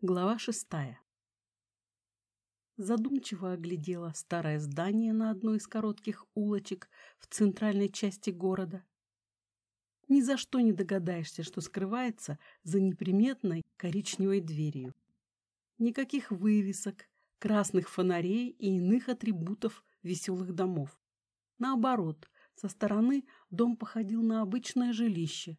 Глава шестая. Задумчиво оглядела старое здание на одной из коротких улочек в центральной части города. Ни за что не догадаешься, что скрывается за неприметной коричневой дверью. Никаких вывесок, красных фонарей и иных атрибутов веселых домов. Наоборот, со стороны дом походил на обычное жилище.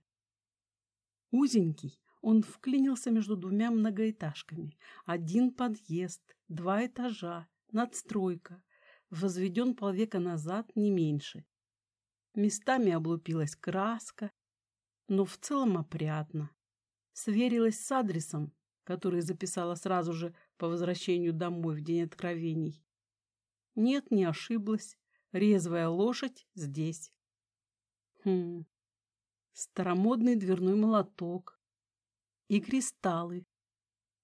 Узенький, он вклинился между двумя многоэтажками. Один подъезд, два этажа, надстройка. Возведен полвека назад, не меньше. Местами облупилась краска, но в целом опрятно. Сверилась с адресом, который записала сразу же по возвращению домой в день откровений. Нет, не ошиблась. Резвая лошадь здесь. Хм. Старомодный дверной молоток, и кристаллы.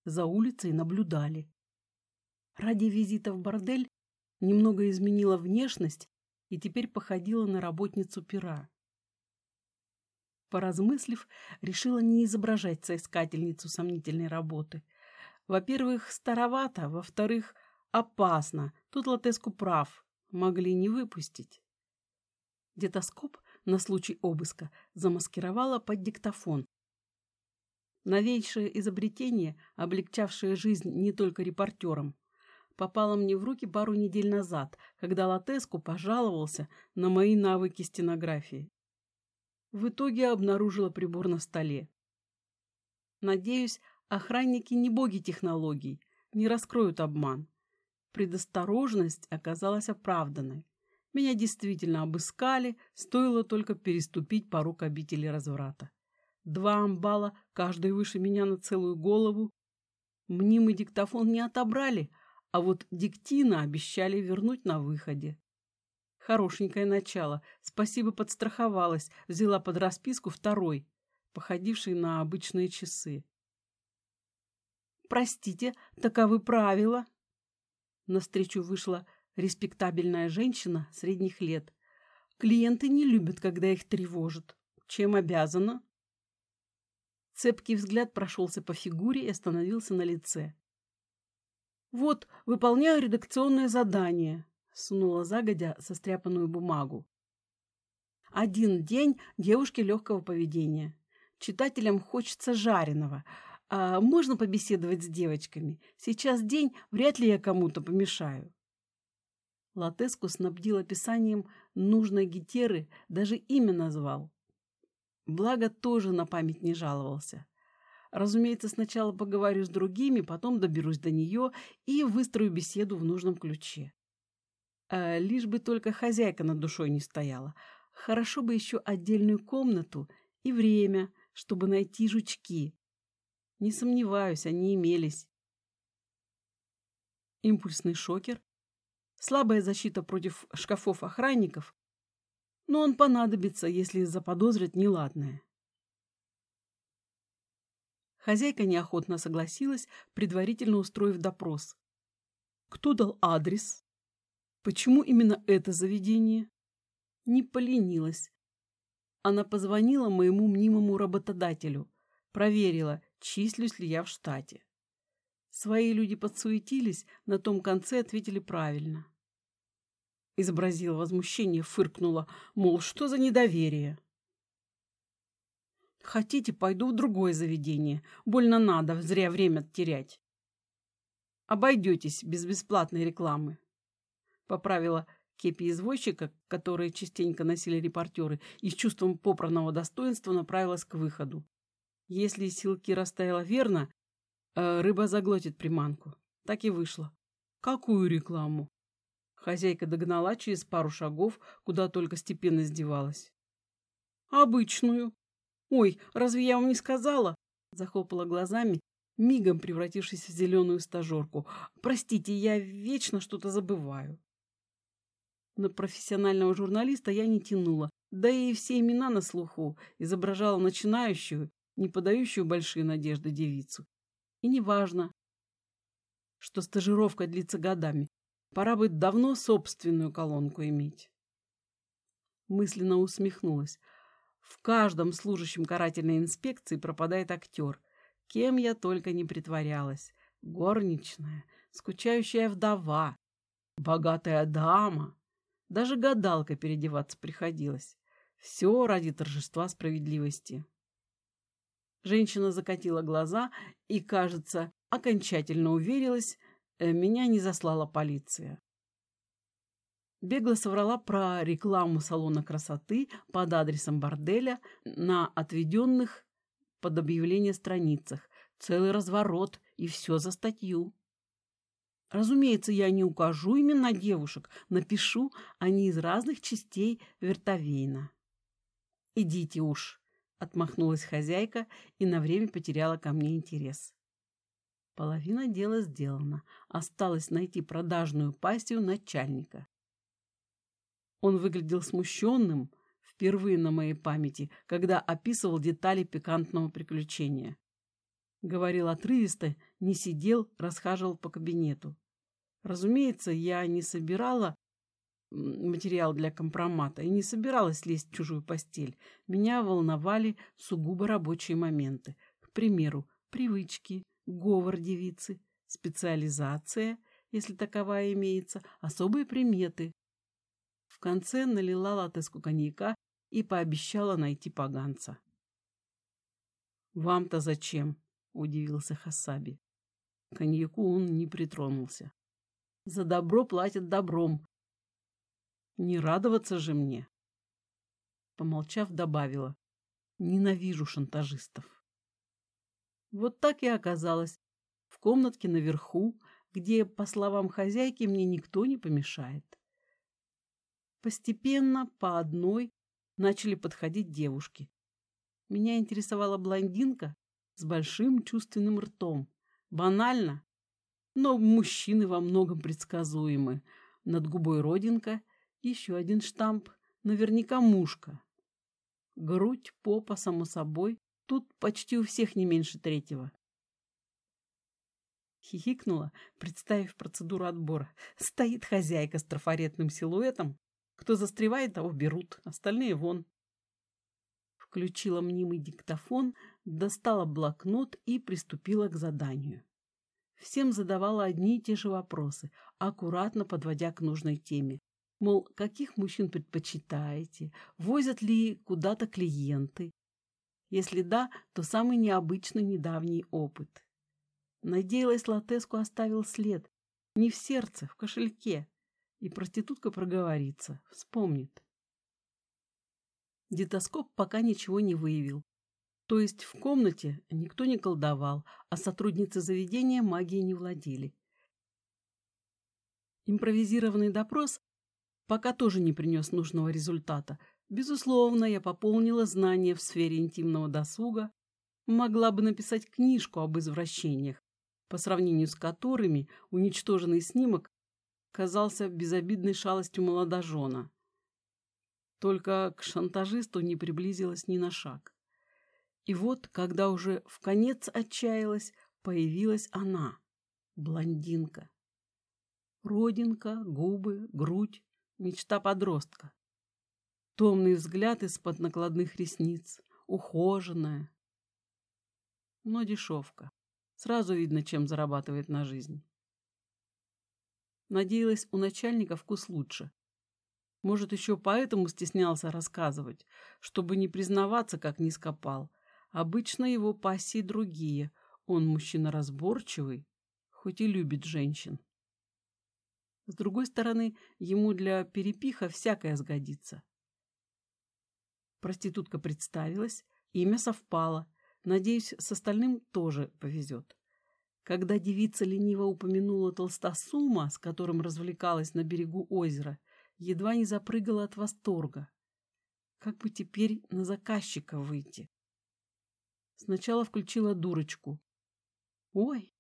За улицей наблюдали. Ради визита в бордель немного изменила внешность и теперь походила на работницу пера. Поразмыслив, решила не изображать соискательницу сомнительной работы. Во-первых, старовато, во-вторых, опасно. Тут Латеску прав, могли не выпустить. Детоскоп на случай обыска замаскировала под диктофон, Новейшее изобретение, облегчавшее жизнь не только репортерам, попало мне в руки пару недель назад, когда Латеску пожаловался на мои навыки стенографии. В итоге обнаружила прибор на столе. Надеюсь, охранники не боги технологий, не раскроют обман. Предосторожность оказалась оправданной. Меня действительно обыскали, стоило только переступить порог обители разврата. Два амбала, каждый выше меня на целую голову. Мнимый диктофон не отобрали, а вот диктина обещали вернуть на выходе. Хорошенькое начало. Спасибо, подстраховалась. Взяла под расписку второй, походивший на обычные часы. «Простите, таковы правила». Навстречу вышла респектабельная женщина средних лет. Клиенты не любят, когда их тревожат. Чем обязана? Цепкий взгляд прошелся по фигуре и остановился на лице. «Вот, выполняю редакционное задание», — сунула загодя состряпанную бумагу. «Один день девушки легкого поведения. Читателям хочется жареного. А можно побеседовать с девочками? Сейчас день, вряд ли я кому-то помешаю». Латеску снабдил описанием нужной гетеры, даже имя назвал. Благо, тоже на память не жаловался. Разумеется, сначала поговорю с другими, потом доберусь до нее и выстрою беседу в нужном ключе. А лишь бы только хозяйка над душой не стояла. Хорошо бы еще отдельную комнату и время, чтобы найти жучки. Не сомневаюсь, они имелись. Импульсный шокер, слабая защита против шкафов охранников но он понадобится, если заподозрит неладное. Хозяйка неохотно согласилась, предварительно устроив допрос. Кто дал адрес? Почему именно это заведение? Не поленилась. Она позвонила моему мнимому работодателю, проверила, числюсь ли я в штате. Свои люди подсуетились, на том конце ответили правильно. Изобразила возмущение, фыркнула, мол, что за недоверие. Хотите, пойду в другое заведение. Больно надо, зря время терять. Обойдетесь без бесплатной рекламы. Поправила кепи извозчика, которые частенько носили репортеры, и с чувством попранного достоинства направилась к выходу. Если силки расставила верно, э, рыба заглотит приманку. Так и вышло. Какую рекламу? Хозяйка догнала через пару шагов, куда только степенно издевалась. «Обычную». «Ой, разве я вам не сказала?» Захлопала глазами, мигом превратившись в зеленую стажерку. «Простите, я вечно что-то забываю». На профессионального журналиста я не тянула, да и все имена на слуху изображала начинающую, не подающую большие надежды девицу. И неважно, что стажировка длится годами. Пора бы давно собственную колонку иметь. Мысленно усмехнулась. В каждом служащем карательной инспекции пропадает актер. Кем я только не притворялась. Горничная, скучающая вдова, богатая дама. Даже гадалка переодеваться приходилось. Все ради торжества справедливости. Женщина закатила глаза и, кажется, окончательно уверилась, меня не заслала полиция. Бегло соврала про рекламу салона красоты под адресом борделя на отведенных под объявление страницах. Целый разворот, и все за статью. Разумеется, я не укажу именно девушек, напишу, они из разных частей Вертовейна. «Идите уж», — отмахнулась хозяйка и на время потеряла ко мне интерес. Половина дела сделана. Осталось найти продажную пассию начальника. Он выглядел смущенным, впервые на моей памяти, когда описывал детали пикантного приключения. Говорил отрывисто, не сидел, расхаживал по кабинету. Разумеется, я не собирала материал для компромата и не собиралась лезть в чужую постель. Меня волновали сугубо рабочие моменты. К примеру, привычки, говор девицы, специализация, если таковая имеется, особые приметы. В конце налила латеску коньяка и пообещала найти поганца. «Вам-то зачем?» — удивился Хасаби. Коньяку он не притронулся. «За добро платят добром. Не радоваться же мне!» Помолчав, добавила. «Ненавижу шантажистов». Вот так и оказалось. В комнатке наверху, где, по словам хозяйки, мне никто не помешает. Постепенно, по одной, начали подходить девушки. Меня интересовала блондинка с большим чувственным ртом. Банально, но мужчины во многом предсказуемы. Над губой родинка, еще один штамп, наверняка мушка. Грудь, попа, само собой, тут почти у всех не меньше третьего. Хихикнула, представив процедуру отбора. Стоит хозяйка с трафаретным силуэтом, кто застревает, того берут, остальные вон. Включила мнимый диктофон, достала блокнот и приступила к заданию. Всем задавала одни и те же вопросы, аккуратно подводя к нужной теме. Мол, каких мужчин предпочитаете? Возят ли куда-то клиенты? Если да, то самый необычный недавний опыт. Надеялась, Латеску оставил след. Не в сердце, в кошельке и проститутка проговорится, вспомнит. Детоскоп пока ничего не выявил. То есть в комнате никто не колдовал, а сотрудницы заведения магией не владели. Импровизированный допрос пока тоже не принес нужного результата. Безусловно, я пополнила знания в сфере интимного досуга, могла бы написать книжку об извращениях, по сравнению с которыми уничтоженный снимок казался безобидной шалостью молодожена. Только к шантажисту не приблизилась ни на шаг. И вот, когда уже в конец отчаялась, появилась она, блондинка. Родинка, губы, грудь, мечта подростка. Томный взгляд из-под накладных ресниц, ухоженная. Но дешевка. Сразу видно, чем зарабатывает на жизнь. Надеялась, у начальника вкус лучше. Может, еще поэтому стеснялся рассказывать, чтобы не признаваться, как не скопал. Обычно его пассии другие. Он мужчина разборчивый, хоть и любит женщин. С другой стороны, ему для перепиха всякое сгодится. Проститутка представилась, имя совпало. Надеюсь, с остальным тоже повезет. Когда девица лениво упомянула толстосума, с которым развлекалась на берегу озера, едва не запрыгала от восторга. Как бы теперь на заказчика выйти? Сначала включила дурочку. Ой,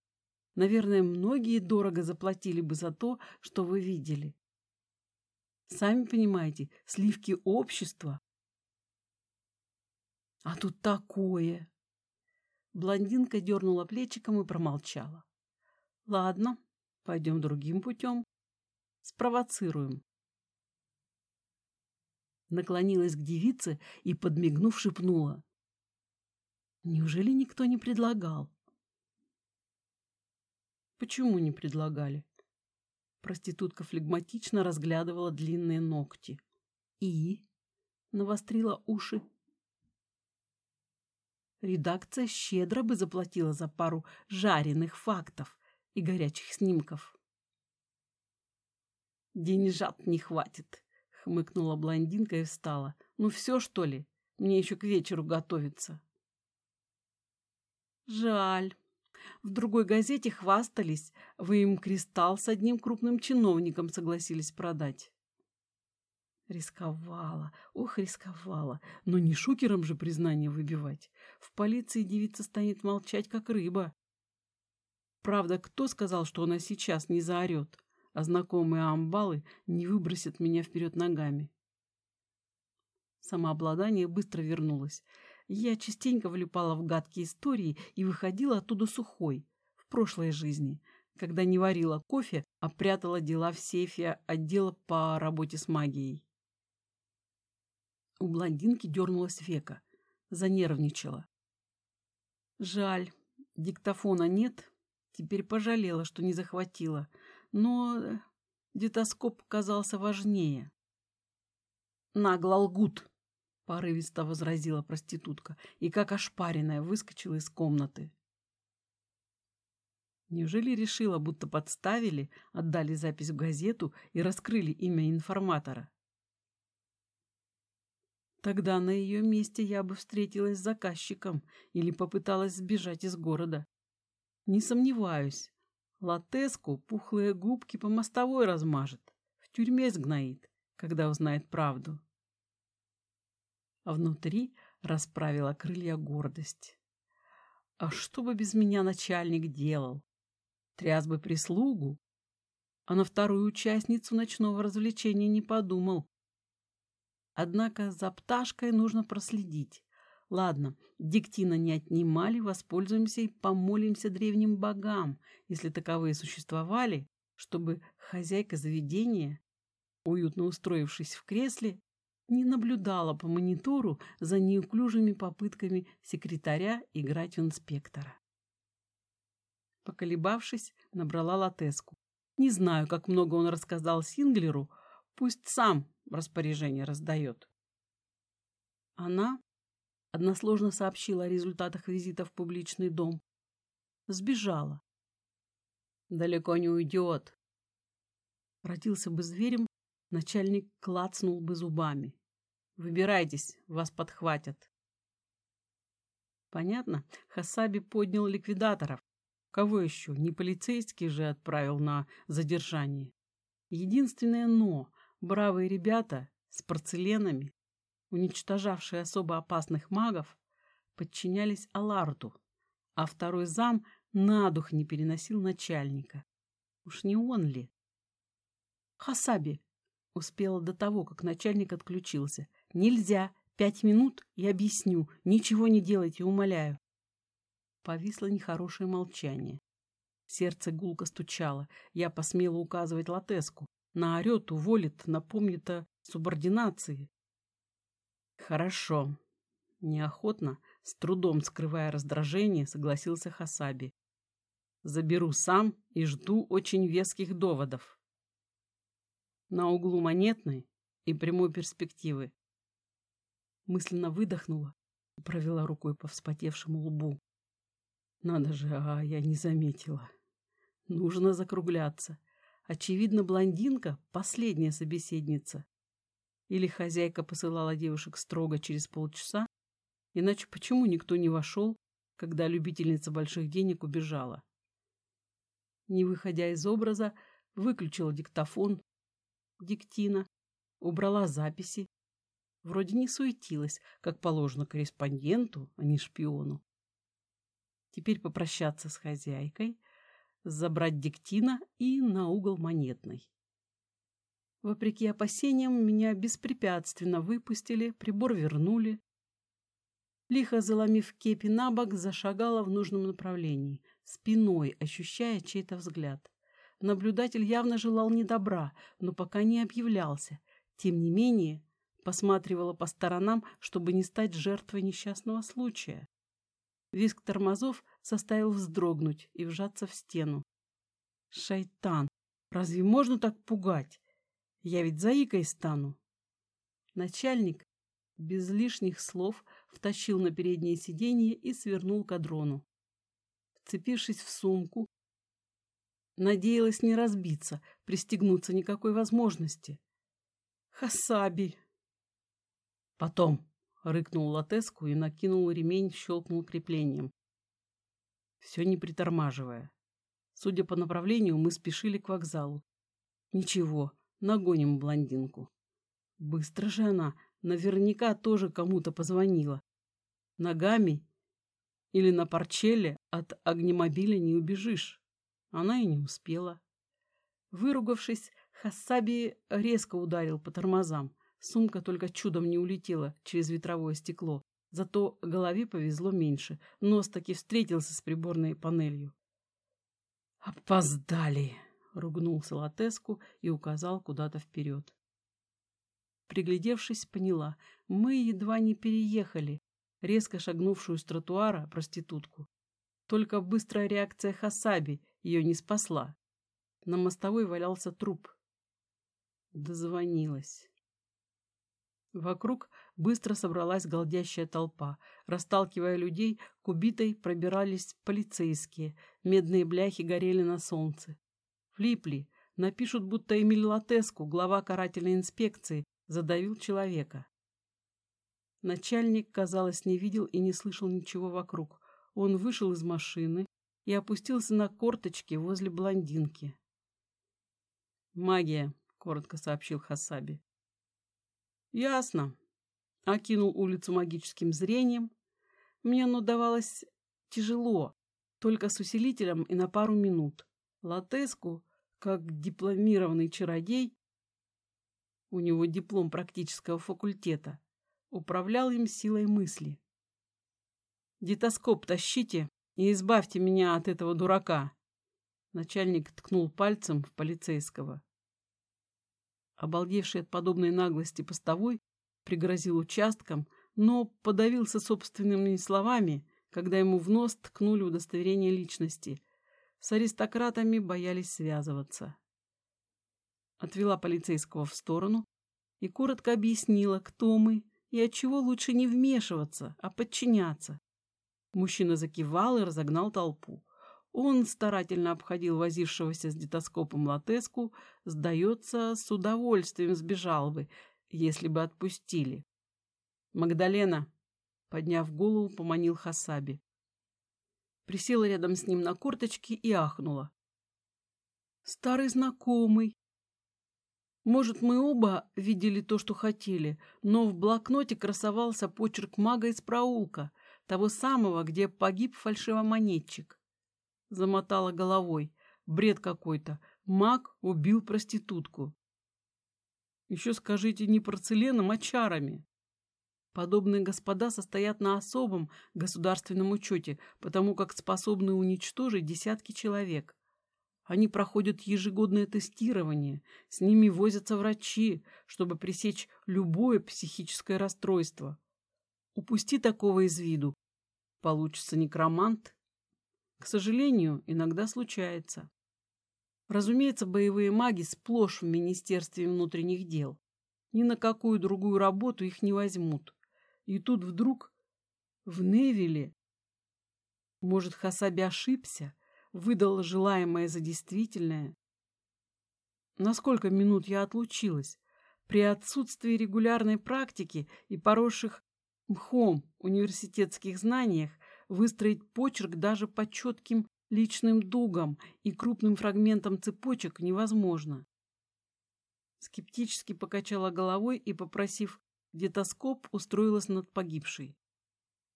наверное, многие дорого заплатили бы за то, что вы видели. Сами понимаете, сливки общества. А тут такое. Блондинка дернула плечиком и промолчала. Ладно, пойдем другим путем. Спровоцируем. Наклонилась к девице и, подмигнув, шепнула. Неужели никто не предлагал? Почему не предлагали? Проститутка флегматично разглядывала длинные ногти. И навострила уши. Редакция щедро бы заплатила за пару жареных фактов и горячих снимков. «Деньжат не хватит», — хмыкнула блондинка и встала. «Ну все, что ли? Мне еще к вечеру готовиться». «Жаль. В другой газете хвастались. Вы им кристалл с одним крупным чиновником согласились продать». Рисковала, ох, рисковала. Но не шукером же признание выбивать. В полиции девица станет молчать, как рыба. Правда, кто сказал, что она сейчас не заорет, а знакомые амбалы не выбросят меня вперед ногами? Самообладание быстро вернулось. Я частенько влипала в гадкие истории и выходила оттуда сухой, в прошлой жизни, когда не варила кофе, а прятала дела в сейфе отдела по работе с магией. У блондинки дернулась века, занервничала. Жаль, диктофона нет, теперь пожалела, что не захватила, но детоскоп казался важнее. «Нагло лгут!» — порывисто возразила проститутка и, как ошпаренная, выскочила из комнаты. Неужели решила, будто подставили, отдали запись в газету и раскрыли имя информатора? Тогда на ее месте я бы встретилась с заказчиком или попыталась сбежать из города. Не сомневаюсь, Латеску пухлые губки по мостовой размажет, в тюрьме сгноит, когда узнает правду. А внутри расправила крылья гордость. А что бы без меня начальник делал? Тряс бы прислугу, а на вторую участницу ночного развлечения не подумал. Однако за пташкой нужно проследить. Ладно, диктина не отнимали, воспользуемся и помолимся древним богам, если таковые существовали, чтобы хозяйка заведения, уютно устроившись в кресле, не наблюдала по монитору за неуклюжими попытками секретаря играть в инспектора. Поколебавшись, набрала латеску. Не знаю, как много он рассказал Синглеру, пусть сам распоряжение раздает. Она односложно сообщила о результатах визита в публичный дом. Сбежала. Далеко не уйдет. Родился бы зверем, начальник клацнул бы зубами. Выбирайтесь, вас подхватят. Понятно, Хасаби поднял ликвидаторов. Кого еще? Не полицейский же отправил на задержание. Единственное «но» Бравые ребята с порцеленами, уничтожавшие особо опасных магов, подчинялись Аларту, а второй зам на дух не переносил начальника. Уж не он ли? Хасаби успела до того, как начальник отключился. Нельзя. Пять минут и объясню. Ничего не делайте, умоляю. Повисло нехорошее молчание. Сердце гулко стучало. Я посмела указывать Латеску наорет, уволит, напомнит о субординации. Хорошо. Неохотно, с трудом скрывая раздражение, согласился Хасаби. Заберу сам и жду очень веских доводов. На углу монетной и прямой перспективы. Мысленно выдохнула и провела рукой по вспотевшему лбу. Надо же, а я не заметила. Нужно закругляться. Очевидно, блондинка — последняя собеседница. Или хозяйка посылала девушек строго через полчаса, иначе почему никто не вошел, когда любительница больших денег убежала? Не выходя из образа, выключила диктофон, диктина, убрала записи. Вроде не суетилась, как положено корреспонденту, а не шпиону. Теперь попрощаться с хозяйкой, забрать диктина и на угол монетной. Вопреки опасениям, меня беспрепятственно выпустили, прибор вернули. Лихо заломив кепи на бок, зашагала в нужном направлении, спиной ощущая чей-то взгляд. Наблюдатель явно желал не добра, но пока не объявлялся. Тем не менее, посматривала по сторонам, чтобы не стать жертвой несчастного случая. Виск тормозов заставил вздрогнуть и вжаться в стену. Шайтан, разве можно так пугать? Я ведь заикой стану. Начальник без лишних слов втащил на переднее сиденье и свернул к адрону. Вцепившись в сумку, надеялась не разбиться, пристегнуться никакой возможности. Хасаби! Потом, рыкнул Латеску и накинул ремень, щелкнул креплением. Все не притормаживая. Судя по направлению, мы спешили к вокзалу. Ничего, нагоним блондинку. Быстро же она, наверняка тоже кому-то позвонила. Ногами или на парчеле от огнемобиля не убежишь. Она и не успела. Выругавшись, Хасаби резко ударил по тормозам. Сумка только чудом не улетела через ветровое стекло. Зато голове повезло меньше. Нос таки встретился с приборной панелью. «Опоздали!» — ругнулся Латеску и указал куда-то вперед. Приглядевшись, поняла. Мы едва не переехали, резко шагнувшую с тротуара проститутку. Только быстрая реакция Хасаби ее не спасла. На мостовой валялся труп. Дозвонилась. Вокруг быстро собралась голдящая толпа. Расталкивая людей, к убитой пробирались полицейские. Медные бляхи горели на солнце. Влипли. Напишут, будто Эмиль Латеску, глава карательной инспекции, задавил человека. Начальник, казалось, не видел и не слышал ничего вокруг. Он вышел из машины и опустился на корточки возле блондинки. «Магия», — коротко сообщил Хасаби. «Ясно», — окинул улицу магическим зрением. Мне оно давалось тяжело, только с усилителем и на пару минут. Латеску, как дипломированный чародей, у него диплом практического факультета, управлял им силой мысли. «Детоскоп тащите и избавьте меня от этого дурака!» Начальник ткнул пальцем в полицейского. Обалдевший от подобной наглости постовой пригрозил участком, но подавился собственными словами, когда ему в нос ткнули удостоверение личности. С аристократами боялись связываться отвела полицейского в сторону и коротко объяснила, кто мы и от чего лучше не вмешиваться, а подчиняться. Мужчина закивал и разогнал толпу. Он старательно обходил возившегося с детоскопом латеску, сдается, с удовольствием сбежал бы, если бы отпустили. «Магдалена!» — подняв голову, поманил Хасаби. Присела рядом с ним на корточки и ахнула. «Старый знакомый!» Может, мы оба видели то, что хотели, но в блокноте красовался почерк мага из проулка, того самого, где погиб фальшивомонетчик. Замотала головой. Бред какой-то. Маг убил проститутку. Еще скажите не порцеленом, а чарами. Подобные господа состоят на особом государственном учете, потому как способны уничтожить десятки человек. Они проходят ежегодное тестирование, с ними возятся врачи, чтобы пресечь любое психическое расстройство. Упусти такого из виду, получится некромант. К сожалению, иногда случается. Разумеется, боевые маги сплошь в Министерстве внутренних дел. Ни на какую другую работу их не возьмут. И тут вдруг в Невиле... Может, Хасаби ошибся? выдал желаемое за действительное. На сколько минут я отлучилась? При отсутствии регулярной практики и поросших мхом университетских знаниях выстроить почерк даже по четким личным дугам и крупным фрагментам цепочек невозможно. Скептически покачала головой и, попросив детоскоп, устроилась над погибшей.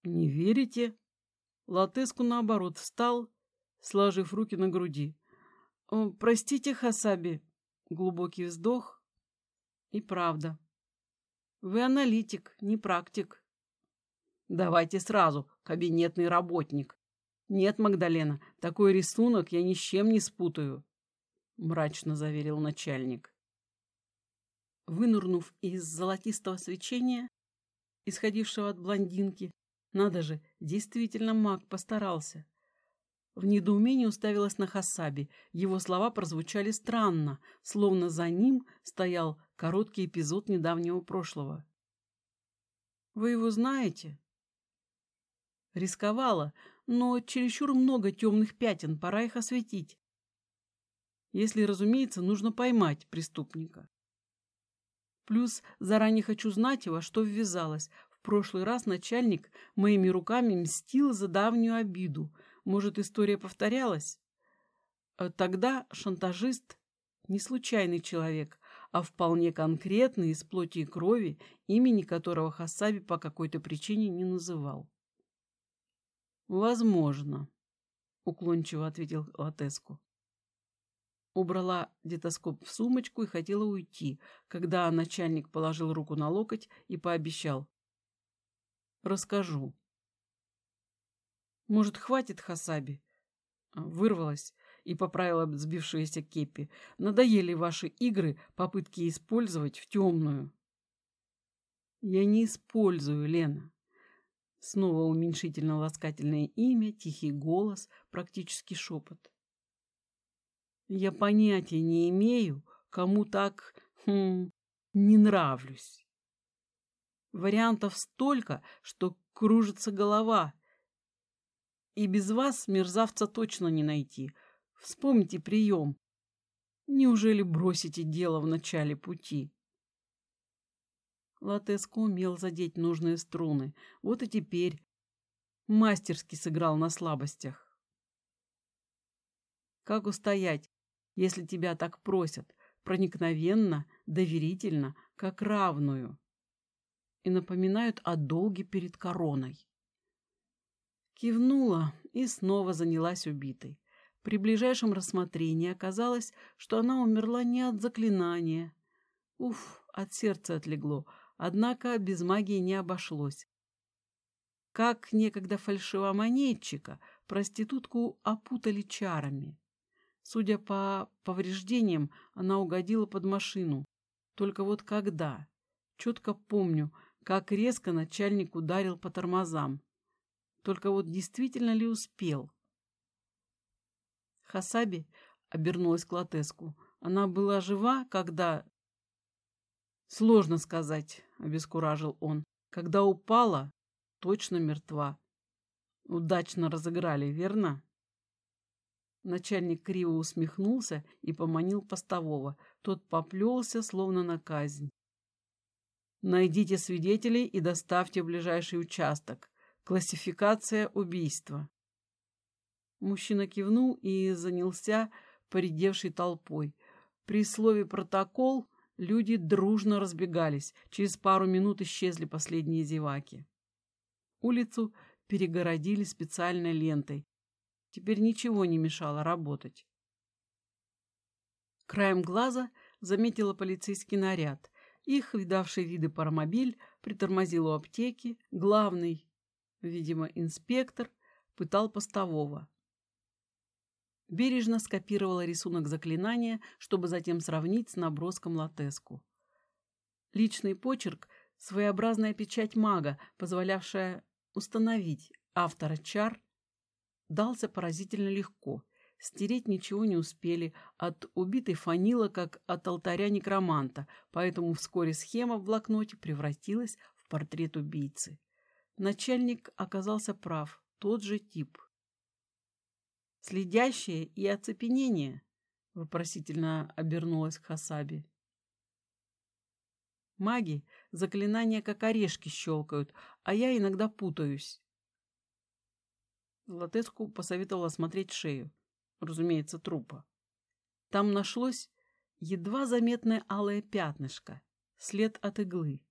«Не верите?» Латеску, наоборот, встал сложив руки на груди. «Простите, Хасаби». Глубокий вздох. И правда. Вы аналитик, не практик. Давайте сразу, кабинетный работник. Нет, Магдалена, такой рисунок я ни с чем не спутаю, мрачно заверил начальник. Вынурнув из золотистого свечения, исходившего от блондинки, надо же, действительно маг постарался. в недоумении уставилась на Хасаби. Его слова прозвучали странно, словно за ним стоял короткий эпизод недавнего прошлого. «Вы его знаете?» Рисковала, но чересчур много темных пятен, пора их осветить. Если, разумеется, нужно поймать преступника. Плюс заранее хочу знать, во что ввязалась. В прошлый раз начальник моими руками мстил за давнюю обиду. Может, история повторялась? А тогда шантажист не случайный человек, а вполне конкретный из плоти и крови, имени которого Хасаби по какой-то причине не называл. «Возможно», — уклончиво ответил Латеску. Убрала детоскоп в сумочку и хотела уйти, когда начальник положил руку на локоть и пообещал. «Расскажу». «Может, хватит, Хасаби?» Вырвалась и поправила сбившиеся кепи. «Надоели ваши игры, попытки использовать в темную». «Я не использую, Лена». Снова уменьшительно-ласкательное имя, тихий голос, практически шепот. Я понятия не имею, кому так хм, не нравлюсь. Вариантов столько, что кружится голова. И без вас мерзавца точно не найти. Вспомните прием. Неужели бросите дело в начале пути? Латеско умел задеть нужные струны. Вот и теперь мастерски сыграл на слабостях. Как устоять, если тебя так просят, проникновенно, доверительно, как равную. И напоминают о долге перед короной. Кивнула и снова занялась убитой. При ближайшем рассмотрении оказалось, что она умерла не от заклинания. Уф, от сердца отлегло, однако без магии не обошлось. Как некогда фальшивомонетчика, проститутку опутали чарами. Судя по повреждениям, она угодила под машину. Только вот когда? Четко помню, как резко начальник ударил по тормозам. Только вот действительно ли успел? Хасаби обернулась к Латеску. Она была жива, когда... Сложно сказать, обескуражил он. Когда упала, точно мертва. Удачно разыграли, верно? Начальник криво усмехнулся и поманил постового. Тот поплелся, словно на казнь. «Найдите свидетелей и доставьте в ближайший участок. Классификация убийства». Мужчина кивнул и занялся поредевшей толпой. При слове «протокол» люди дружно разбегались. Через пару минут исчезли последние зеваки. Улицу перегородили специальной лентой, Теперь ничего не мешало работать. Краем глаза заметила полицейский наряд. Их, видавший виды паромобиль, притормозил у аптеки. Главный, видимо, инспектор, пытал постового. Бережно скопировала рисунок заклинания, чтобы затем сравнить с наброском латеску. Личный почерк – своеобразная печать мага, позволявшая установить автора чар дался поразительно легко. Стереть ничего не успели, от убитой фанила, как от алтаря некроманта, поэтому вскоре схема в блокноте превратилась в портрет убийцы. Начальник оказался прав, тот же тип. «Следящее и оцепенение», — вопросительно обернулась к Хасаби. Маги заклинания как орешки щелкают, а я иногда путаюсь. Латеску посоветовала смотреть шею, разумеется, трупа. Там нашлось едва заметное алое пятнышко, след от иглы.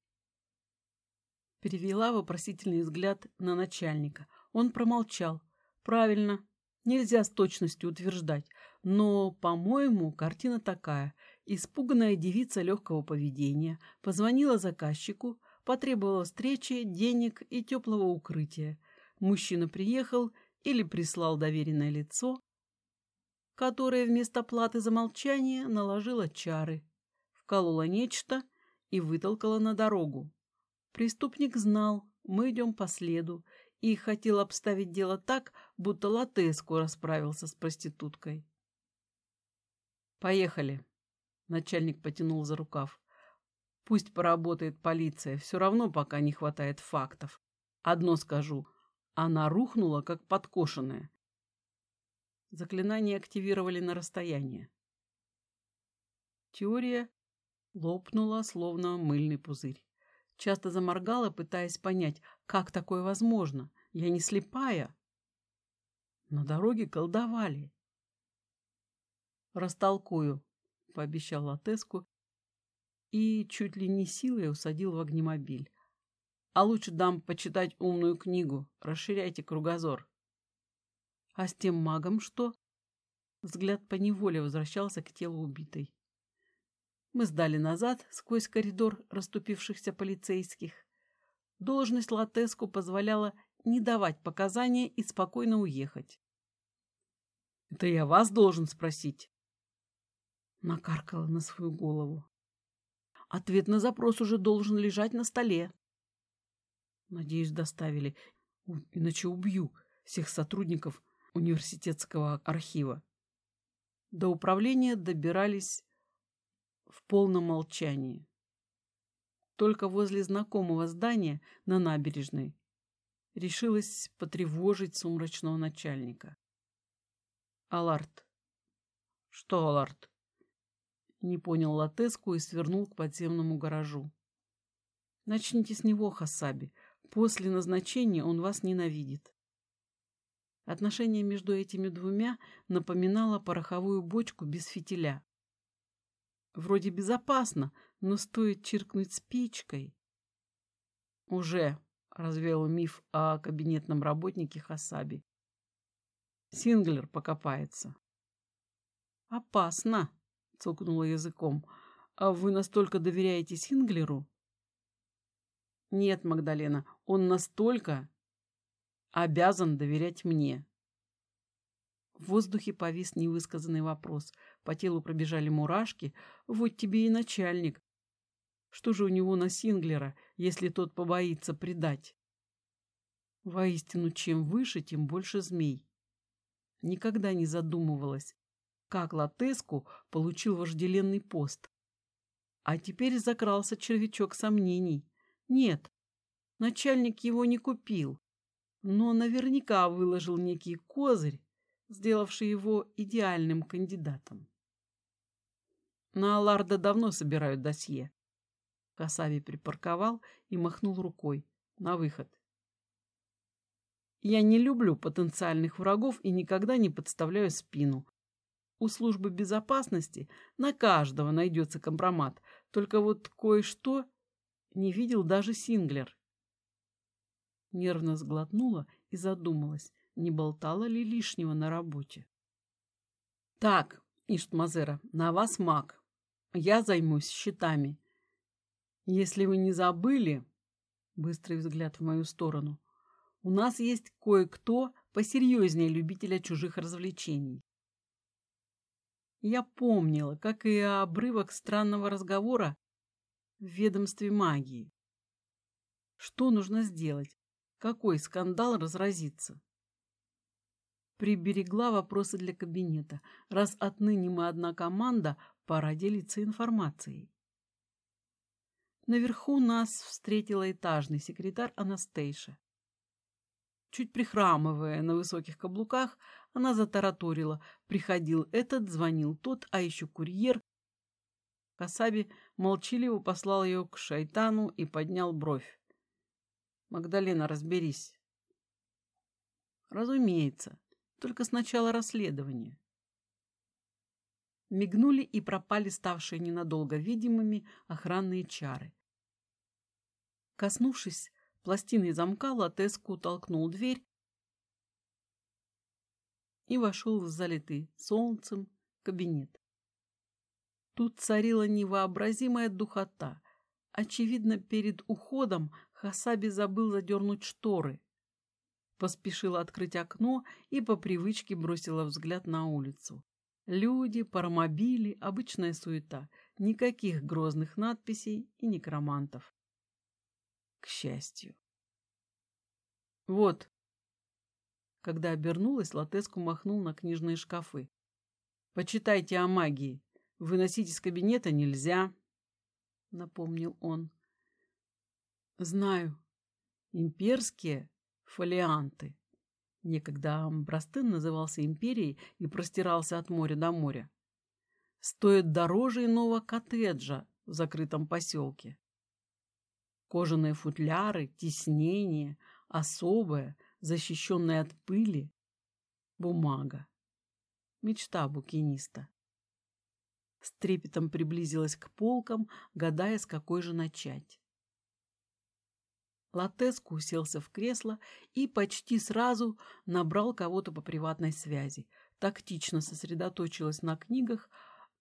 Перевела вопросительный взгляд на начальника. Он промолчал. Правильно, нельзя с точностью утверждать, но, по-моему, картина такая. Испуганная девица легкого поведения позвонила заказчику, потребовала встречи, денег и теплого укрытия. Мужчина приехал или прислал доверенное лицо, которое вместо платы за молчание наложило чары, вкололо нечто и вытолкало на дорогу. Преступник знал, Мы идем по следу, и хотел обставить дело так, будто Латеску расправился с проституткой. «Поехали!» — начальник потянул за рукав. «Пусть поработает полиция, все равно пока не хватает фактов. Одно скажу, она рухнула, как подкошенная. Заклинание активировали на расстояние. Теория лопнула, словно мыльный пузырь. Часто заморгала, пытаясь понять, как такое возможно. Я не слепая. На дороге колдовали. «Растолкую», — пообещал Латеску и чуть ли не силой усадил в огнемобиль. «А лучше дам почитать умную книгу. Расширяйте кругозор». «А с тем магом что?» Взгляд поневоле возвращался к телу убитой. Мы сдали назад сквозь коридор расступившихся полицейских. Должность Латеску позволяла не давать показания и спокойно уехать. «Это я вас должен спросить?» Накаркала на свою голову. «Ответ на запрос уже должен лежать на столе». Надеюсь, доставили, иначе убью всех сотрудников университетского архива. До управления добирались в полном молчании. Только возле знакомого здания на набережной решилась потревожить сумрачного начальника. Аларт. Что Аларт? Не понял Латеску и свернул к подземному гаражу. Начните с него, Хасаби. После назначения он вас ненавидит. Отношение между этими двумя напоминало пороховую бочку без фитиля. Вроде безопасно, но стоит чиркнуть спичкой. Уже развеял миф о кабинетном работнике Хасаби. Синглер покопается. Опасно, цокнула языком. А вы настолько доверяете Синглеру? Нет, Магдалена, он настолько обязан доверять мне. В воздухе повис невысказанный вопрос. По телу пробежали мурашки. Вот тебе и начальник. Что же у него на Синглера, если тот побоится предать? Воистину, чем выше, тем больше змей. Никогда не задумывалась, как Латеску получил вожделенный пост. А теперь закрался червячок сомнений. Нет, начальник его не купил, но наверняка выложил некий козырь, сделавший его идеальным кандидатом. На Аларда давно собирают досье. Касави припарковал и махнул рукой. На выход. Я не люблю потенциальных врагов и никогда не подставляю спину. У службы безопасности на каждого найдется компромат. Только вот кое-что не видел даже Синглер. Нервно сглотнула и задумалась, не болтала ли лишнего на работе. «Так, Иштмазера, на вас маг. Я займусь счетами. Если вы не забыли...» Быстрый взгляд в мою сторону. «У нас есть кое-кто посерьезнее любителя чужих развлечений». Я помнила, как и обрывок странного разговора в ведомстве магии. Что нужно сделать? Какой скандал разразится? Приберегла вопросы для кабинета. Раз отныне мы одна команда, пора делиться информацией. Наверху нас встретила этажный секретарь Анастейша. Чуть прихрамывая на высоких каблуках, она затараторила. Приходил этот, звонил тот, а еще курьер. Касаби молчаливо послал ее к шайтану и поднял бровь. «Магдалена, разберись». «Разумеется. Только сначала расследование. Мигнули и пропали ставшие ненадолго видимыми охранные чары. Коснувшись пластины замка, Латеску толкнул дверь и вошел в залитый солнцем кабинет. Тут царила невообразимая духота. Очевидно, перед уходом Хасаби забыл задернуть шторы. Поспешила открыть окно и по привычке бросила взгляд на улицу. Люди, паромобили, обычная суета. Никаких грозных надписей и некромантов. К счастью. Вот. Когда обернулась, Латеску махнул на книжные шкафы. Почитайте о магии. Выносить из кабинета нельзя, напомнил он. Знаю. Имперские фолианты. Некогда Амбрастын назывался империей и простирался от моря до моря. Стоит дороже иного коттеджа в закрытом поселке. Кожаные футляры, тиснение, особая, защищенная от пыли, бумага. Мечта букиниста. С трепетом приблизилась к полкам, гадая, с какой же начать. Латеску уселся в кресло и почти сразу набрал кого-то по приватной связи. Тактично сосредоточилась на книгах,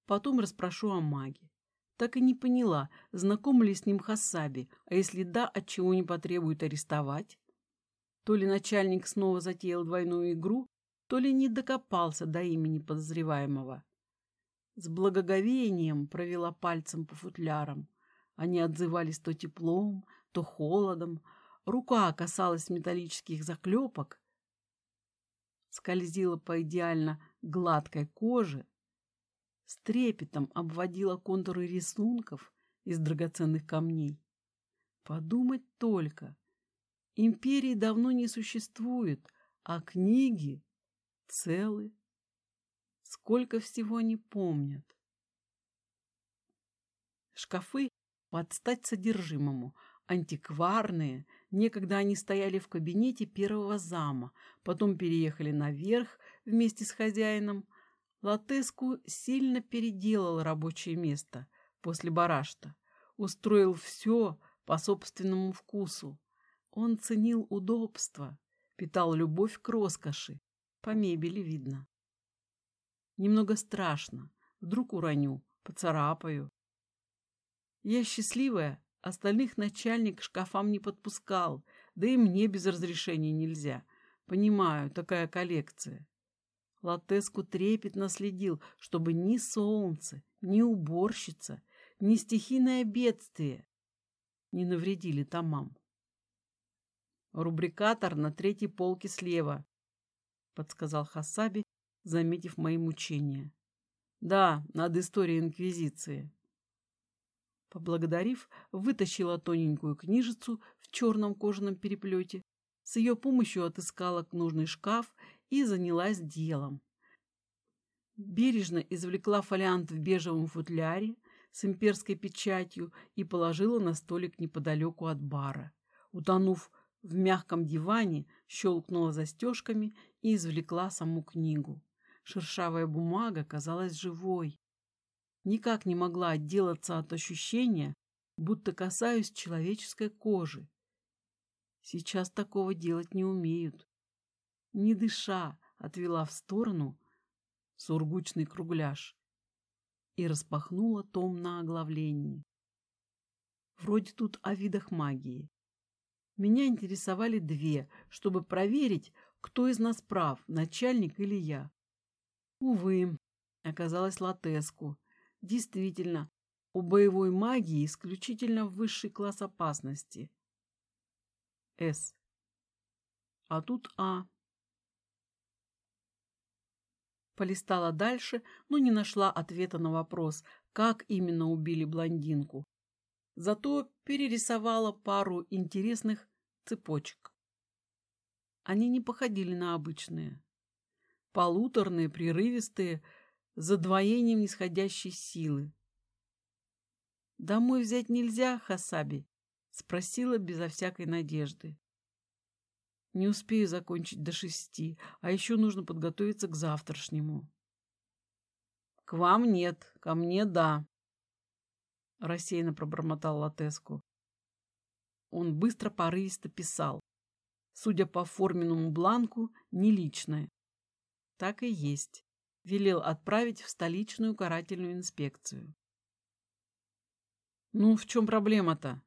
потом расспрошу о маге. Так и не поняла, знаком ли с ним Хасаби, а если да, от чего не потребует арестовать. То ли начальник снова затеял двойную игру, то ли не докопался до имени подозреваемого. С благоговением провела пальцем по футлярам. Они отзывались то теплом, то холодом. Рука касалась металлических заклепок, скользила по идеально гладкой коже, с трепетом обводила контуры рисунков из драгоценных камней. Подумать только, империи давно не существует, а книги целы. Сколько всего не помнят. Шкафы под стать содержимому, антикварные. Некогда они стояли в кабинете первого зама, потом переехали наверх вместе с хозяином. Латеску сильно переделал рабочее место после барашта, устроил все по собственному вкусу. Он ценил удобство, питал любовь к роскоши, по мебели видно. Немного страшно. Вдруг уроню, поцарапаю. Я счастливая, остальных начальник шкафам не подпускал, да и мне без разрешения нельзя. Понимаю, такая коллекция. Латеску трепетно следил, чтобы ни солнце, ни уборщица, ни стихийное бедствие не навредили томам. Рубрикатор на третьей полке слева, подсказал Хасаби, заметив мои мучения. Да, над историей Инквизиции. Поблагодарив, вытащила тоненькую книжицу в черном кожаном переплете, с ее помощью отыскала нужный шкаф и занялась делом. Бережно извлекла фолиант в бежевом футляре с имперской печатью и положила на столик неподалеку от бара. Утонув в мягком диване, щелкнула застежками и извлекла саму книгу. Шершавая бумага казалась живой. Никак не могла отделаться от ощущения, будто касаюсь человеческой кожи. Сейчас такого делать не умеют. Не дыша, отвела в сторону сургучный кругляш и распахнула том на оглавлении. Вроде тут о видах магии. Меня интересовали две, чтобы проверить, кто из нас прав, начальник или я. Увы, оказалось Латеску. Действительно, у боевой магии исключительно высший класс опасности. С. А тут А. Полистала дальше, но не нашла ответа на вопрос, как именно убили блондинку. Зато перерисовала пару интересных цепочек. Они не походили на обычные полуторные, прерывистые, задвоением нисходящей силы. «Домой взять нельзя, Хасаби?» — спросила безо всякой надежды. «Не успею закончить до шести, а еще нужно подготовиться к завтрашнему». «К вам нет, ко мне да», — рассеянно пробормотал Латеску. Он быстро порывисто писал. Судя по форменному бланку, не личное. Так и есть. Велел отправить в столичную карательную инспекцию. Ну, в чем проблема-то?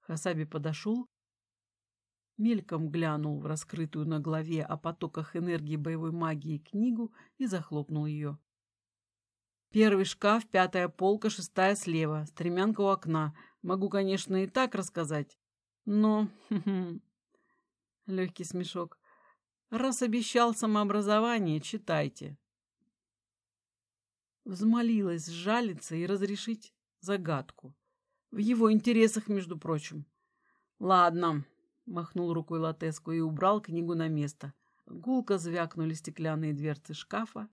Хасаби подошел, мельком глянул в раскрытую на главе о потоках энергии боевой магии книгу и захлопнул ее. Первый шкаф, пятая полка, шестая слева, стремянка у окна. Могу, конечно, и так рассказать, но... Легкий смешок. Раз обещал самообразование, читайте. Взмолилась сжалиться и разрешить загадку. В его интересах, между прочим. Ладно, махнул рукой Латеску и убрал книгу на место. Гулко звякнули стеклянные дверцы шкафа.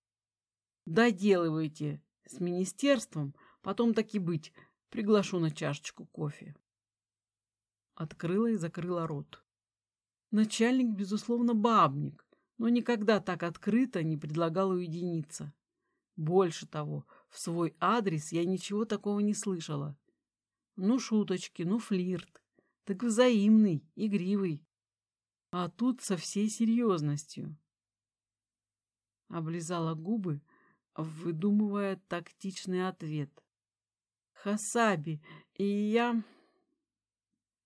Доделывайте с министерством, потом так и быть, приглашу на чашечку кофе. Открыла и закрыла рот. Начальник, безусловно, бабник, но никогда так открыто не предлагал уединиться. Больше того, в свой адрес я ничего такого не слышала. Ну, шуточки, ну, флирт. Так взаимный, игривый. А тут со всей серьезностью. Облизала губы, выдумывая тактичный ответ. Хасаби, и я...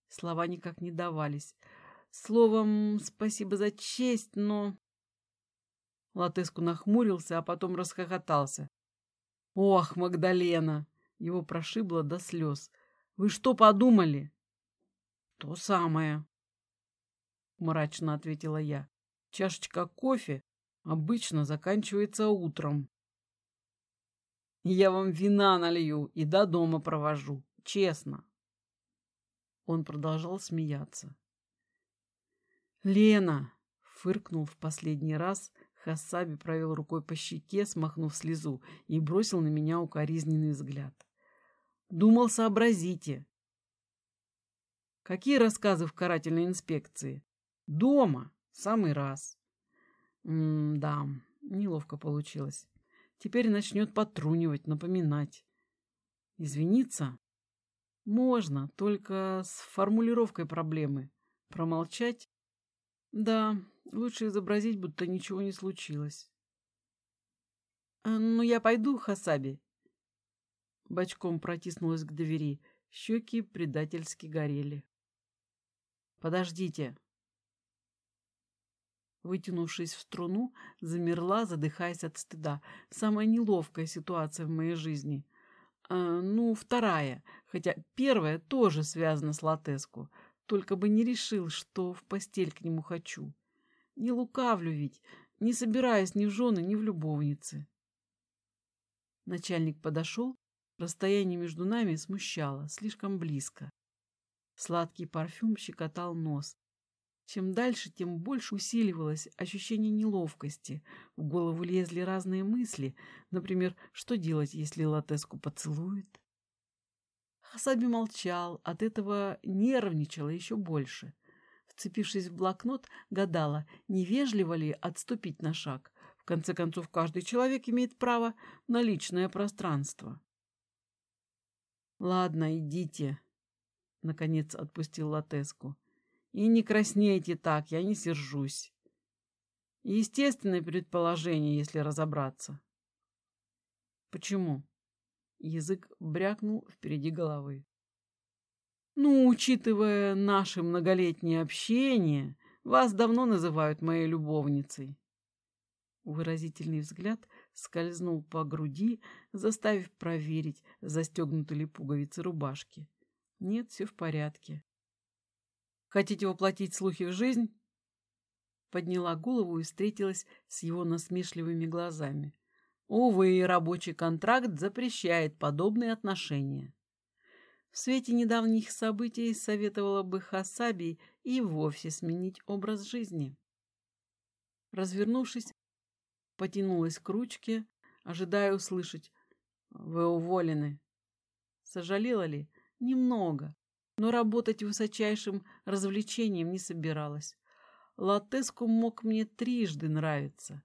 Слова никак не давались. Словом, спасибо за честь, но... Латеску нахмурился, а потом расхохотался. «Ох, Магдалена!» Его прошибло до слез. «Вы что подумали?» «То самое», — мрачно ответила я. «Чашечка кофе обычно заканчивается утром. Я вам вина налью и до дома провожу, честно». Он продолжал смеяться. «Лена!» — фыркнул в последний раз. Хасаби провел рукой по щеке, смахнув слезу, и бросил на меня укоризненный взгляд. «Думал, сообразите!» «Какие рассказы в карательной инспекции?» «Дома! Самый раз!» «М-да, неловко получилось. Теперь начнет потрунивать, напоминать. Извиниться?» «Можно, только с формулировкой проблемы. Промолчать да, лучше изобразить, будто ничего не случилось. А, «Ну, я пойду, Хасаби». Бочком протиснулась к двери. Щеки предательски горели. «Подождите». Вытянувшись в струну, замерла, задыхаясь от стыда. Самая неловкая ситуация в моей жизни. А, ну, вторая, хотя первая тоже связана с Латеску. Только бы не решил, что в постель к нему хочу. Не лукавлю ведь, не собираюсь ни в жены, ни в любовницы. Начальник подошел, расстояние между нами смущало, слишком близко. Сладкий парфюм щекотал нос. Чем дальше, тем больше усиливалось ощущение неловкости. В голову лезли разные мысли. Например, что делать, если Латеску поцелует? Хасаби молчал, от этого нервничала еще больше. Вцепившись в блокнот, гадала, невежливо ли отступить на шаг. В конце концов, каждый человек имеет право на личное пространство. «Ладно, идите», — наконец отпустил Латеску. «И не краснейте так, я не сержусь. Естественное предположение, если разобраться». «Почему?» Язык брякнул впереди головы. «Ну, учитывая наше многолетнее общение, вас давно называют моей любовницей». Выразительный взгляд скользнул по груди, заставив проверить, застегнуты ли пуговицы рубашки. Нет, все в порядке. «Хотите воплотить слухи в жизнь?» Подняла голову и встретилась с его насмешливыми глазами. Увы, рабочий контракт запрещает подобные отношения. В свете недавних событий советовала бы Хасаби и вовсе сменить образ жизни. Развернувшись, потянулась к ручке, ожидая услышать «Вы уволены». Сожалела ли? Немного, но работать высочайшим развлечением не собиралась. Латеску мог мне трижды нравиться,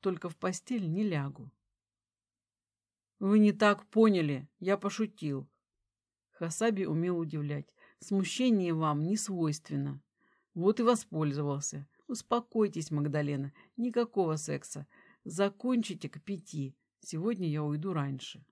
только в постель не лягу. «Вы не так поняли. Я пошутил». Хасаби умел удивлять. «Смущение вам не свойственно. Вот и воспользовался. Успокойтесь, Магдалена. Никакого секса. Закончите к пяти. Сегодня я уйду раньше».